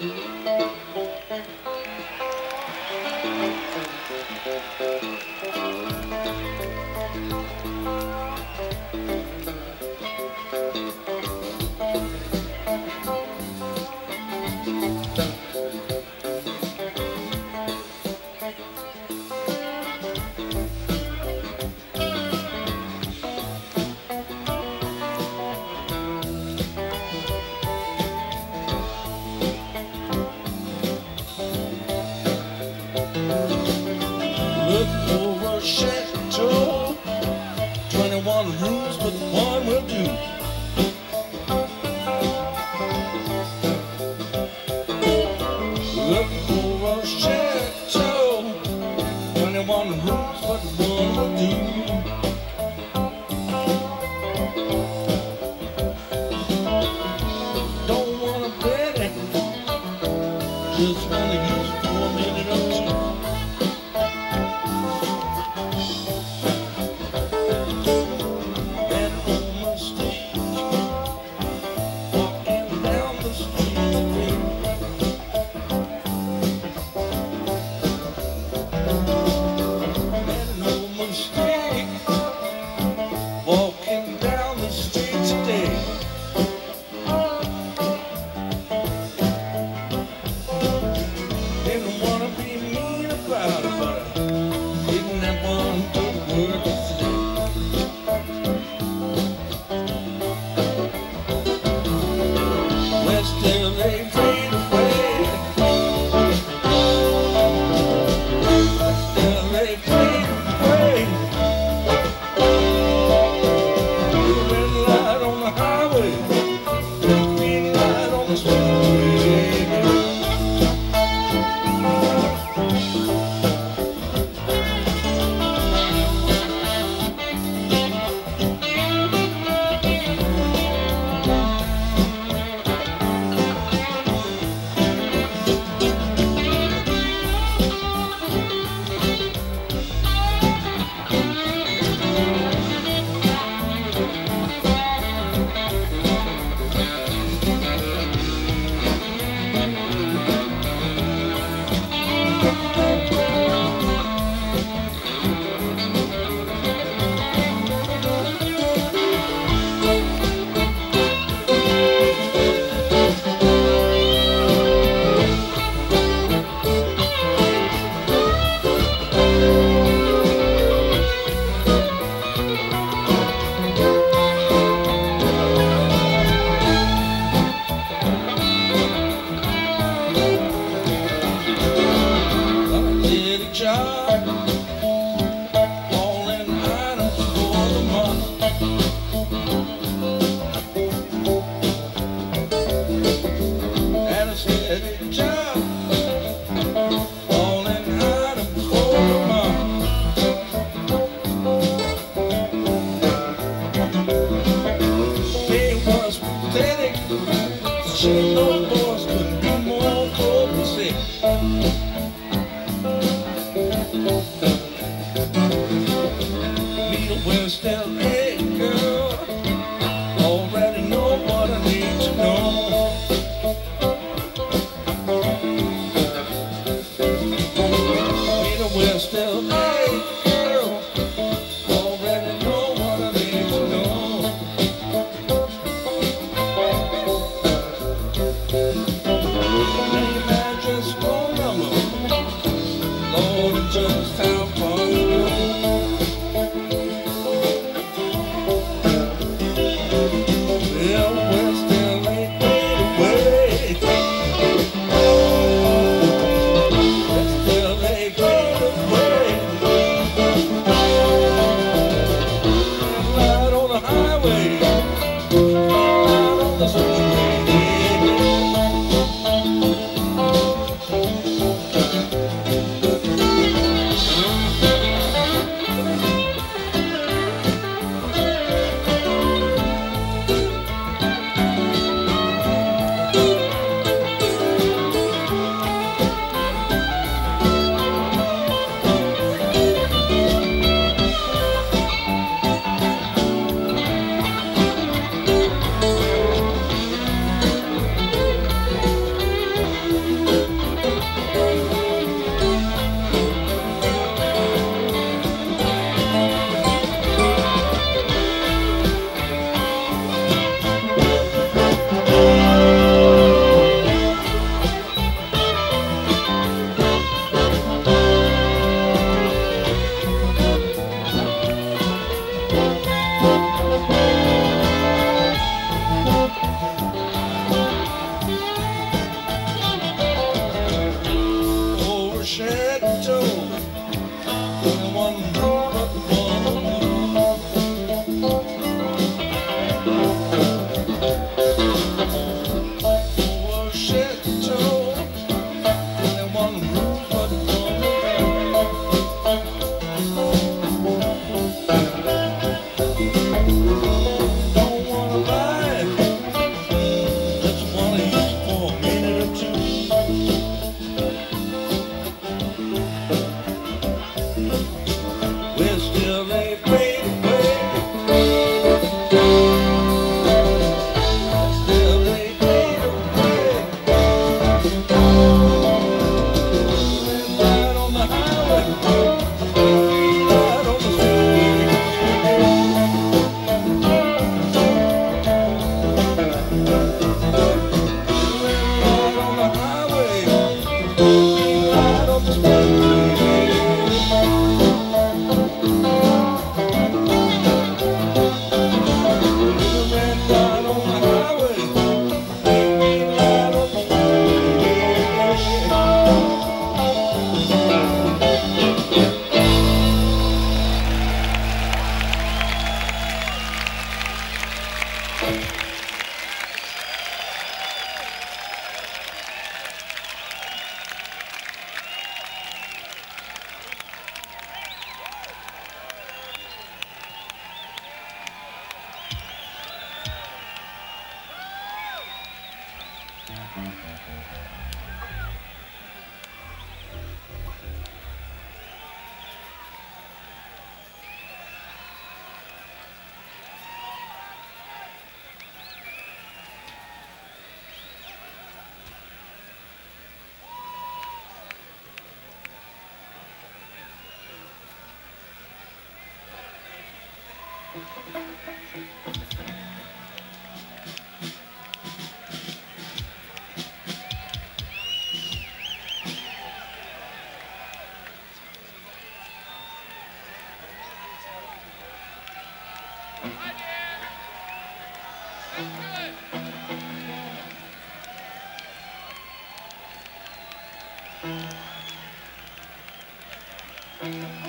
Look for a chateau. 21 muito shit Thank you.